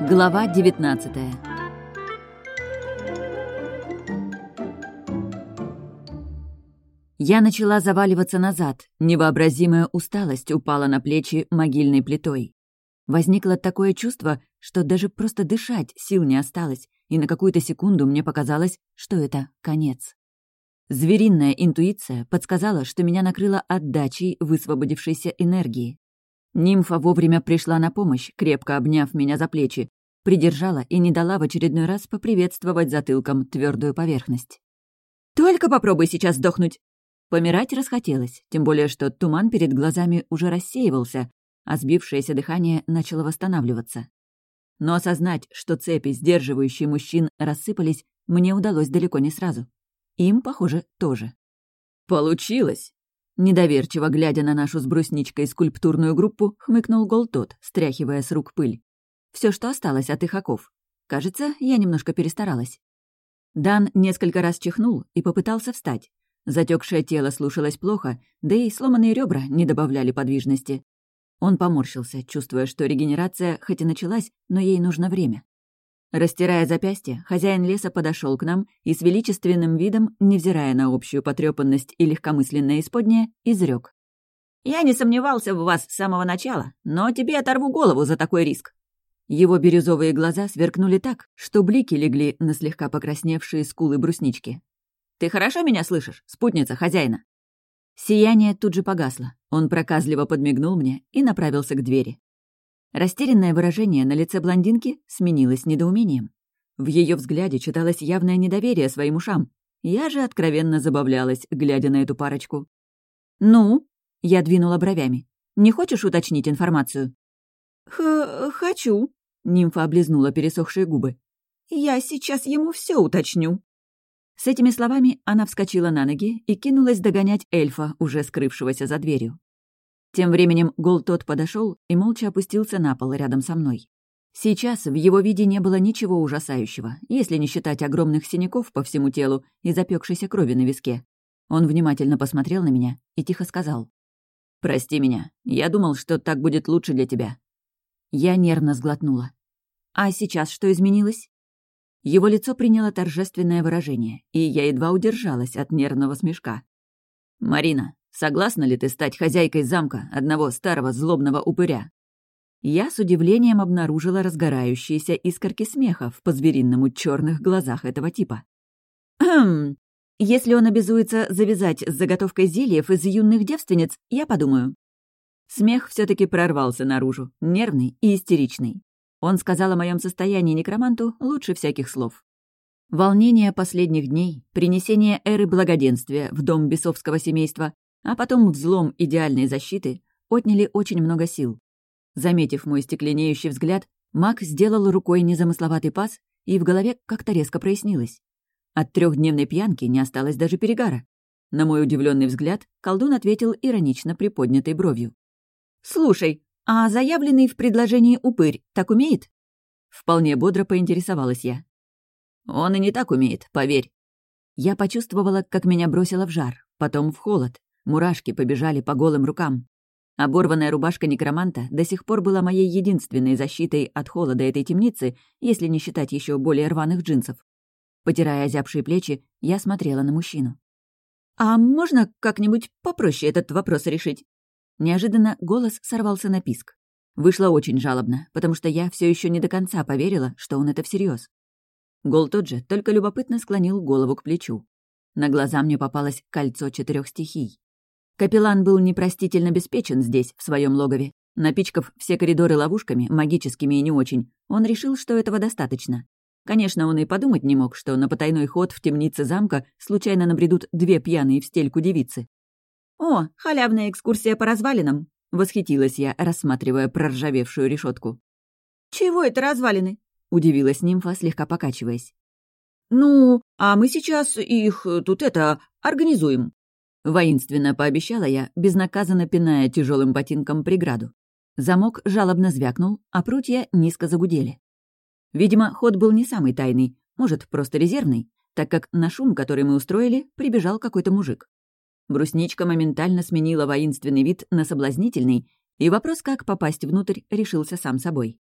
Глава 19 Я начала заваливаться назад, невообразимая усталость упала на плечи могильной плитой. Возникло такое чувство, что даже просто дышать сил не осталось, и на какую-то секунду мне показалось, что это конец. Звериная интуиция подсказала, что меня накрыло отдачей высвободившейся энергии. Нимфа вовремя пришла на помощь, крепко обняв меня за плечи, придержала и не дала в очередной раз поприветствовать затылком твердую поверхность. «Только попробуй сейчас сдохнуть!» Помирать расхотелось, тем более что туман перед глазами уже рассеивался, а сбившееся дыхание начало восстанавливаться. Но осознать, что цепи, сдерживающие мужчин, рассыпались, мне удалось далеко не сразу. Им, похоже, тоже. «Получилось!» Недоверчиво глядя на нашу с брусничкой скульптурную группу, хмыкнул Голтот, стряхивая с рук пыль. Все, что осталось от их оков. Кажется, я немножко перестаралась. Дан несколько раз чихнул и попытался встать. Затекшее тело слушалось плохо, да и сломанные ребра не добавляли подвижности. Он поморщился, чувствуя, что регенерация хоть и началась, но ей нужно время. Растирая запястье, хозяин леса подошел к нам и с величественным видом, невзирая на общую потрепанность и легкомысленное исподнее, изрек: «Я не сомневался в вас с самого начала, но тебе оторву голову за такой риск». Его бирюзовые глаза сверкнули так, что блики легли на слегка покрасневшие скулы бруснички. «Ты хорошо меня слышишь, спутница хозяина?» Сияние тут же погасло. Он проказливо подмигнул мне и направился к двери. Растерянное выражение на лице блондинки сменилось недоумением. В ее взгляде читалось явное недоверие своим ушам. Я же откровенно забавлялась, глядя на эту парочку. «Ну?» — я двинула бровями. «Не хочешь уточнить информацию?» Х «Хочу», — нимфа облизнула пересохшие губы. «Я сейчас ему все уточню». С этими словами она вскочила на ноги и кинулась догонять эльфа, уже скрывшегося за дверью. Тем временем Голтот подошел и молча опустился на пол рядом со мной. Сейчас в его виде не было ничего ужасающего, если не считать огромных синяков по всему телу и запекшейся крови на виске. Он внимательно посмотрел на меня и тихо сказал. «Прости меня. Я думал, что так будет лучше для тебя». Я нервно сглотнула. «А сейчас что изменилось?» Его лицо приняло торжественное выражение, и я едва удержалась от нервного смешка. «Марина, Согласна ли ты стать хозяйкой замка одного старого злобного упыря?» Я с удивлением обнаружила разгорающиеся искорки смеха в по-звериному черных глазах этого типа. «Хм, если он обязуется завязать с заготовкой зельев из юных девственниц, я подумаю». Смех все таки прорвался наружу, нервный и истеричный. Он сказал о моем состоянии некроманту лучше всяких слов. Волнение последних дней, принесение эры благоденствия в дом бесовского семейства, а потом взлом идеальной защиты отняли очень много сил. Заметив мой стекленеющий взгляд, маг сделал рукой незамысловатый пас, и в голове как-то резко прояснилось. От трехдневной пьянки не осталось даже перегара. На мой удивленный взгляд, колдун ответил иронично приподнятой бровью. «Слушай, а заявленный в предложении упырь так умеет?» Вполне бодро поинтересовалась я. «Он и не так умеет, поверь». Я почувствовала, как меня бросило в жар, потом в холод, Мурашки побежали по голым рукам. Оборванная рубашка некроманта до сих пор была моей единственной защитой от холода этой темницы, если не считать еще более рваных джинсов. Потирая озябшие плечи, я смотрела на мужчину. «А можно как-нибудь попроще этот вопрос решить?» Неожиданно голос сорвался на писк. Вышло очень жалобно, потому что я все еще не до конца поверила, что он это всерьез. Гол тот же только любопытно склонил голову к плечу. На глаза мне попалось кольцо четырех стихий. Капеллан был непростительно беспечен здесь, в своем логове. Напичкав все коридоры ловушками, магическими и не очень, он решил, что этого достаточно. Конечно, он и подумать не мог, что на потайной ход в темнице замка случайно набредут две пьяные в стельку девицы. «О, халявная экскурсия по развалинам!» — восхитилась я, рассматривая проржавевшую решетку. «Чего это развалины?» — удивилась нимфа, слегка покачиваясь. «Ну, а мы сейчас их тут это организуем», Воинственно пообещала я, безнаказанно пиная тяжелым ботинком преграду. Замок жалобно звякнул, а прутья низко загудели. Видимо, ход был не самый тайный, может, просто резервный, так как на шум, который мы устроили, прибежал какой-то мужик. Брусничка моментально сменила воинственный вид на соблазнительный, и вопрос, как попасть внутрь, решился сам собой.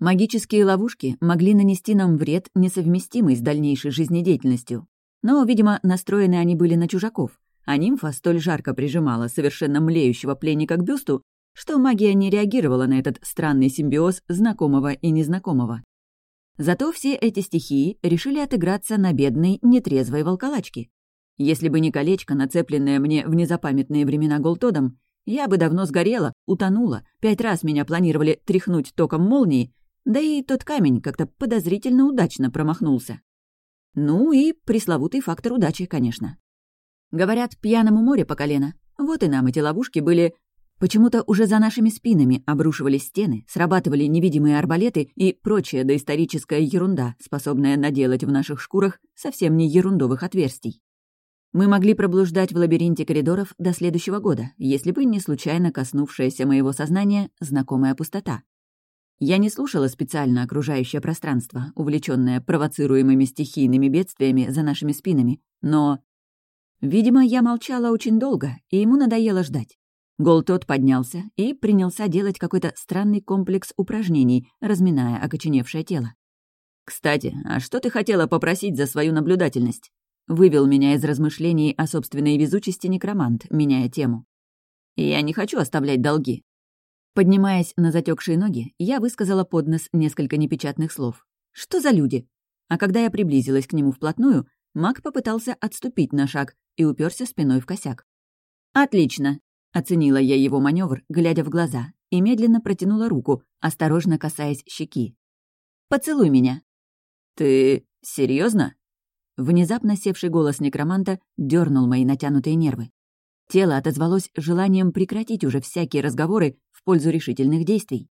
Магические ловушки могли нанести нам вред, несовместимый с дальнейшей жизнедеятельностью. Но, видимо, настроены они были на чужаков, а нимфа столь жарко прижимала совершенно млеющего пленника к бюсту, что магия не реагировала на этот странный симбиоз знакомого и незнакомого. Зато все эти стихии решили отыграться на бедной, нетрезвой волколачке. Если бы не колечко, нацепленное мне в незапамятные времена Голтодом, я бы давно сгорела, утонула, пять раз меня планировали тряхнуть током молнии, да и тот камень как-то подозрительно удачно промахнулся. Ну и пресловутый фактор удачи, конечно. Говорят, пьяному море по колено. Вот и нам эти ловушки были Почему-то уже за нашими спинами обрушивались стены, срабатывали невидимые арбалеты и прочая доисторическая ерунда, способная наделать в наших шкурах совсем не ерундовых отверстий. Мы могли проблуждать в лабиринте коридоров до следующего года, если бы не случайно коснувшаяся моего сознания знакомая пустота. Я не слушала специально окружающее пространство, увлечённое провоцируемыми стихийными бедствиями за нашими спинами, но... Видимо, я молчала очень долго, и ему надоело ждать. Голтот поднялся и принялся делать какой-то странный комплекс упражнений, разминая окоченевшее тело. «Кстати, а что ты хотела попросить за свою наблюдательность?» Вывел меня из размышлений о собственной везучести некромант, меняя тему. «Я не хочу оставлять долги». Поднимаясь на затекшие ноги, я высказала под нос несколько непечатных слов. «Что за люди?» А когда я приблизилась к нему вплотную, маг попытался отступить на шаг и уперся спиной в косяк. «Отлично. Оценила я его маневр, глядя в глаза, и медленно протянула руку, осторожно касаясь щеки. «Поцелуй меня!» «Ты серьезно? Внезапно севший голос некроманта дернул мои натянутые нервы. Тело отозвалось желанием прекратить уже всякие разговоры в пользу решительных действий.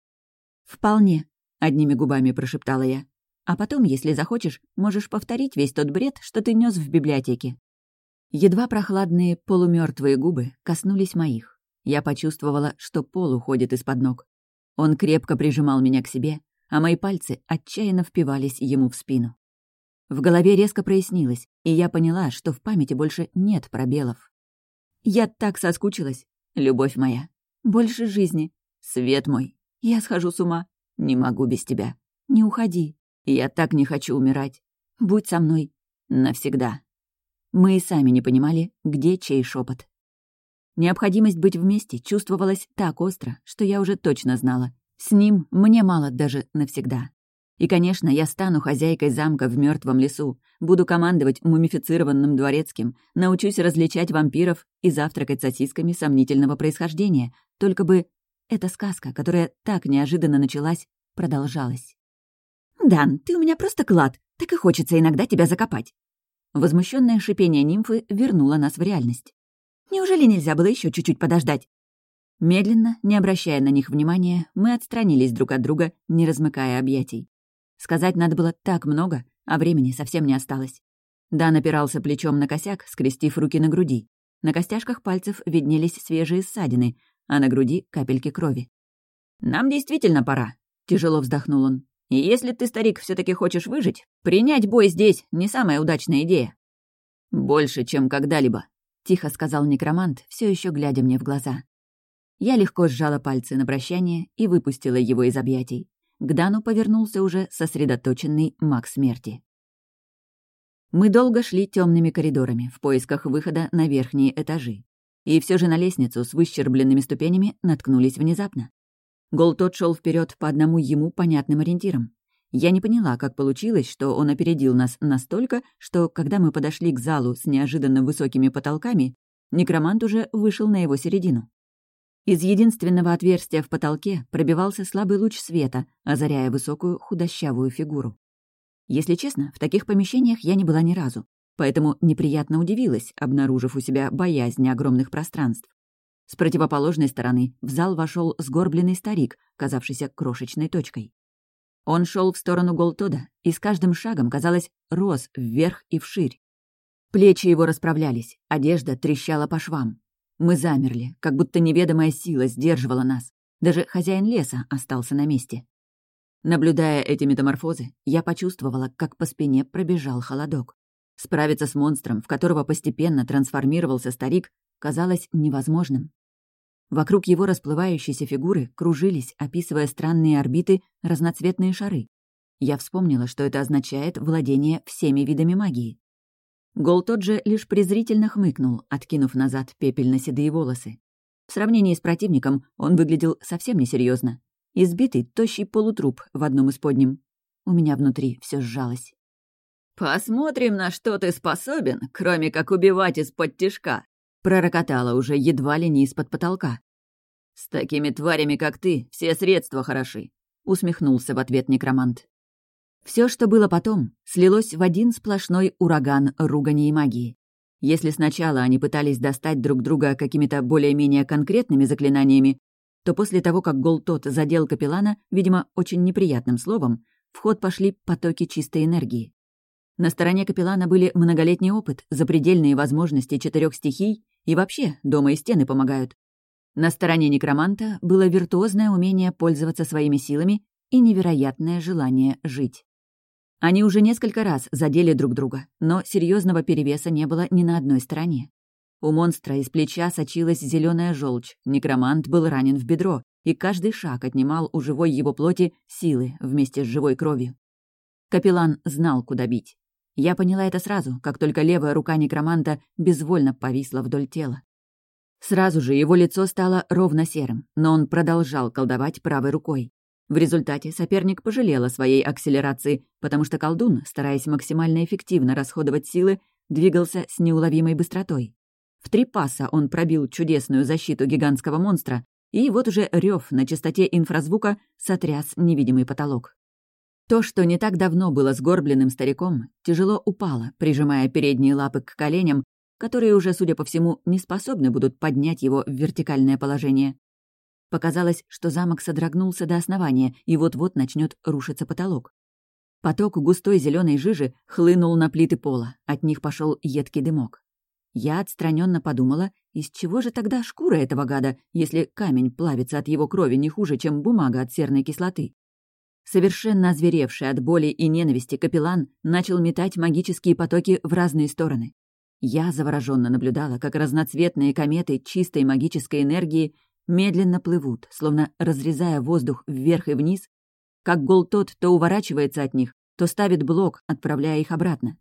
«Вполне», — одними губами прошептала я. «А потом, если захочешь, можешь повторить весь тот бред, что ты нес в библиотеке». Едва прохладные полумертвые губы коснулись моих. Я почувствовала, что пол уходит из-под ног. Он крепко прижимал меня к себе, а мои пальцы отчаянно впивались ему в спину. В голове резко прояснилось, и я поняла, что в памяти больше нет пробелов. Я так соскучилась, любовь моя. Больше жизни. Свет мой. Я схожу с ума. Не могу без тебя. Не уходи. Я так не хочу умирать. Будь со мной. Навсегда. Мы и сами не понимали, где чей шепот. Необходимость быть вместе чувствовалась так остро, что я уже точно знала. С ним мне мало даже навсегда. И, конечно, я стану хозяйкой замка в мертвом лесу, буду командовать мумифицированным дворецким, научусь различать вампиров и завтракать сосисками сомнительного происхождения, только бы эта сказка, которая так неожиданно началась, продолжалась. «Дан, ты у меня просто клад, так и хочется иногда тебя закопать», Возмущенное шипение нимфы вернуло нас в реальность. Неужели нельзя было еще чуть-чуть подождать? Медленно, не обращая на них внимания, мы отстранились друг от друга, не размыкая объятий. Сказать надо было так много, а времени совсем не осталось. Дан опирался плечом на косяк, скрестив руки на груди. На костяшках пальцев виднелись свежие ссадины, а на груди — капельки крови. «Нам действительно пора», — тяжело вздохнул он. И если ты, старик, все таки хочешь выжить, принять бой здесь — не самая удачная идея». «Больше, чем когда-либо», — тихо сказал некромант, все еще глядя мне в глаза. Я легко сжала пальцы на прощание и выпустила его из объятий. К Дану повернулся уже сосредоточенный маг смерти. Мы долго шли темными коридорами в поисках выхода на верхние этажи. И все же на лестницу с выщербленными ступенями наткнулись внезапно. Голтот шел вперед по одному ему понятным ориентирам. Я не поняла, как получилось, что он опередил нас настолько, что, когда мы подошли к залу с неожиданно высокими потолками, некромант уже вышел на его середину. Из единственного отверстия в потолке пробивался слабый луч света, озаряя высокую худощавую фигуру. Если честно, в таких помещениях я не была ни разу, поэтому неприятно удивилась, обнаружив у себя боязнь огромных пространств. С противоположной стороны в зал вошел сгорбленный старик, казавшийся крошечной точкой. Он шел в сторону Голтода и с каждым шагом, казалось, рос вверх и вширь. Плечи его расправлялись, одежда трещала по швам. Мы замерли, как будто неведомая сила сдерживала нас. Даже хозяин леса остался на месте. Наблюдая эти метаморфозы, я почувствовала, как по спине пробежал холодок. Справиться с монстром, в которого постепенно трансформировался старик, казалось невозможным. Вокруг его расплывающейся фигуры кружились, описывая странные орбиты, разноцветные шары. Я вспомнила, что это означает владение всеми видами магии. Гол тот же лишь презрительно хмыкнул, откинув назад пепельно-седые волосы. В сравнении с противником он выглядел совсем несерьезно. Избитый, тощий полутруп в одном из подним. У меня внутри все сжалось. «Посмотрим, на что ты способен, кроме как убивать из-под тишка», пророкотала уже едва ли не из-под потолка. «С такими тварями, как ты, все средства хороши», — усмехнулся в ответ некромант. Все, что было потом, слилось в один сплошной ураган ругани и магии. Если сначала они пытались достать друг друга какими-то более-менее конкретными заклинаниями, то после того, как Голтот задел капеллана, видимо, очень неприятным словом, в ход пошли потоки чистой энергии. На стороне капеллана были многолетний опыт, запредельные возможности четырех стихий и вообще дома и стены помогают. На стороне некроманта было виртуозное умение пользоваться своими силами и невероятное желание жить. Они уже несколько раз задели друг друга, но серьезного перевеса не было ни на одной стороне. У монстра из плеча сочилась зеленая желчь, некромант был ранен в бедро, и каждый шаг отнимал у живой его плоти силы вместе с живой кровью. Капеллан знал, куда бить. Я поняла это сразу, как только левая рука некроманта безвольно повисла вдоль тела. Сразу же его лицо стало ровно серым, но он продолжал колдовать правой рукой. В результате соперник пожалел о своей акселерации, потому что колдун, стараясь максимально эффективно расходовать силы, двигался с неуловимой быстротой. В три паса он пробил чудесную защиту гигантского монстра, и вот уже рев на частоте инфразвука сотряс невидимый потолок. То, что не так давно было сгорбленным стариком, тяжело упало, прижимая передние лапы к коленям, которые уже, судя по всему, не способны будут поднять его в вертикальное положение. Показалось, что замок содрогнулся до основания, и вот-вот начнет рушиться потолок. Поток густой зеленой жижи хлынул на плиты пола, от них пошел едкий дымок. Я отстраненно подумала, из чего же тогда шкура этого гада, если камень плавится от его крови не хуже, чем бумага от серной кислоты? Совершенно озверевший от боли и ненависти капеллан начал метать магические потоки в разные стороны. Я завороженно наблюдала, как разноцветные кометы чистой магической энергии медленно плывут, словно разрезая воздух вверх и вниз, как гол тот то уворачивается от них, то ставит блок, отправляя их обратно.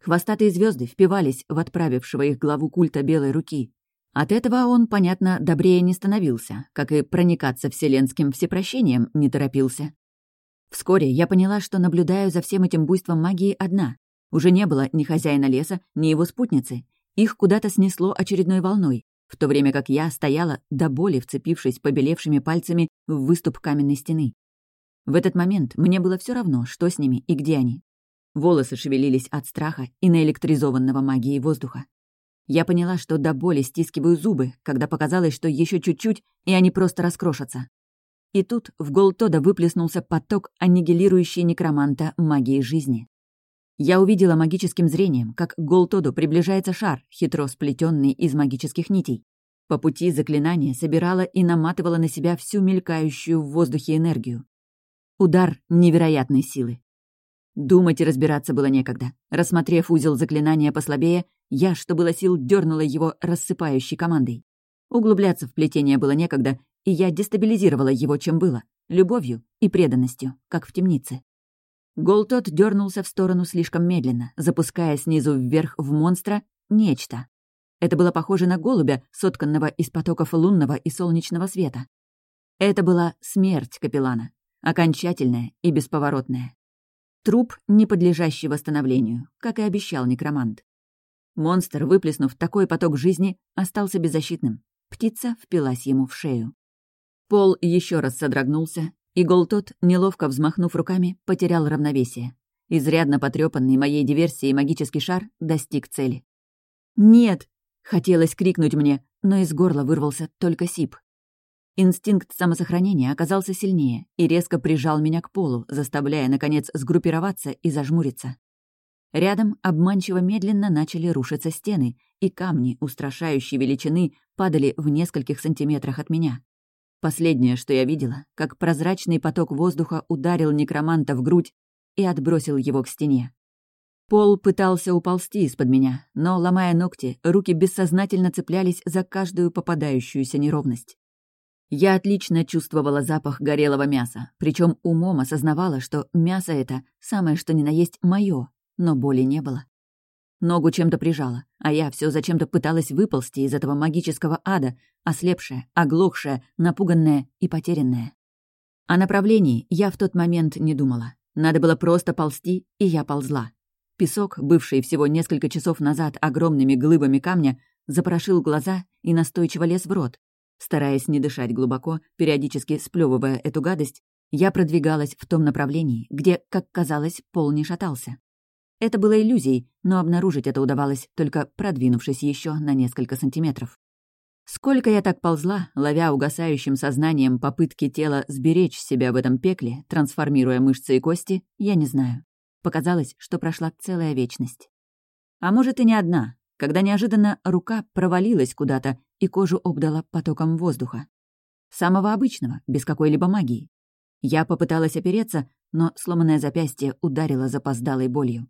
Хвостатые звезды впивались в отправившего их главу культа белой руки. От этого он, понятно, добрее не становился, как и проникаться вселенским всепрощением не торопился. Вскоре я поняла, что наблюдаю за всем этим буйством магии одна. Уже не было ни хозяина леса, ни его спутницы. Их куда-то снесло очередной волной, в то время как я стояла до боли, вцепившись побелевшими пальцами в выступ каменной стены. В этот момент мне было все равно, что с ними и где они. Волосы шевелились от страха и наэлектризованного магией воздуха. Я поняла, что до боли стискиваю зубы, когда показалось, что еще чуть-чуть, и они просто раскрошатся. И тут в Голтода выплеснулся поток аннигилирующий некроманта магии жизни. Я увидела магическим зрением, как к Голтоду приближается шар, хитро сплетенный из магических нитей. По пути заклинание собирало и наматывало на себя всю мелькающую в воздухе энергию. Удар невероятной силы. Думать и разбираться было некогда. Рассмотрев узел заклинания послабее, я, что было сил, дернула его рассыпающей командой. Углубляться в плетение было некогда, и я дестабилизировала его, чем было, любовью и преданностью, как в темнице. Голтот дернулся в сторону слишком медленно, запуская снизу вверх в монстра нечто. Это было похоже на голубя, сотканного из потоков лунного и солнечного света. Это была смерть капеллана, окончательная и бесповоротная. Труп, не подлежащий восстановлению, как и обещал некромант. Монстр, выплеснув такой поток жизни, остался беззащитным. Птица впилась ему в шею. Пол еще раз содрогнулся, и Голтот, неловко взмахнув руками, потерял равновесие. Изрядно потрепанный моей диверсией магический шар достиг цели. «Нет!» — хотелось крикнуть мне, но из горла вырвался только сип. Инстинкт самосохранения оказался сильнее и резко прижал меня к полу, заставляя, наконец, сгруппироваться и зажмуриться. Рядом обманчиво медленно начали рушиться стены, и камни, устрашающей величины, падали в нескольких сантиметрах от меня. Последнее, что я видела, как прозрачный поток воздуха ударил некроманта в грудь и отбросил его к стене. Пол пытался уползти из-под меня, но, ломая ногти, руки бессознательно цеплялись за каждую попадающуюся неровность. Я отлично чувствовала запах горелого мяса, причем умом осознавала, что мясо это самое что ни на есть мое, но боли не было. Ногу чем-то прижала, а я все зачем-то пыталась выползти из этого магического ада, ослепшая, оглохшая, напуганная и потерянная. О направлении я в тот момент не думала. Надо было просто ползти, и я ползла. Песок, бывший всего несколько часов назад огромными глыбами камня, запорошил глаза и настойчиво лез в рот. Стараясь не дышать глубоко, периодически сплёвывая эту гадость, я продвигалась в том направлении, где, как казалось, пол не шатался. Это было иллюзией, но обнаружить это удавалось, только продвинувшись еще на несколько сантиметров. Сколько я так ползла, ловя угасающим сознанием попытки тела сберечь себя в этом пекле, трансформируя мышцы и кости, я не знаю. Показалось, что прошла целая вечность. А может, и не одна, когда неожиданно рука провалилась куда-то и кожу обдала потоком воздуха. Самого обычного, без какой-либо магии. Я попыталась опереться, но сломанное запястье ударило запоздалой болью.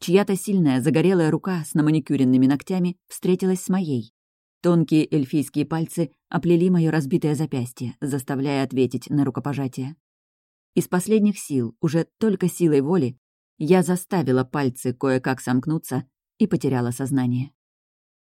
Чья-то сильная загорелая рука с наманикюренными ногтями встретилась с моей. Тонкие эльфийские пальцы оплели мое разбитое запястье, заставляя ответить на рукопожатие. Из последних сил, уже только силой воли, я заставила пальцы кое-как сомкнуться и потеряла сознание.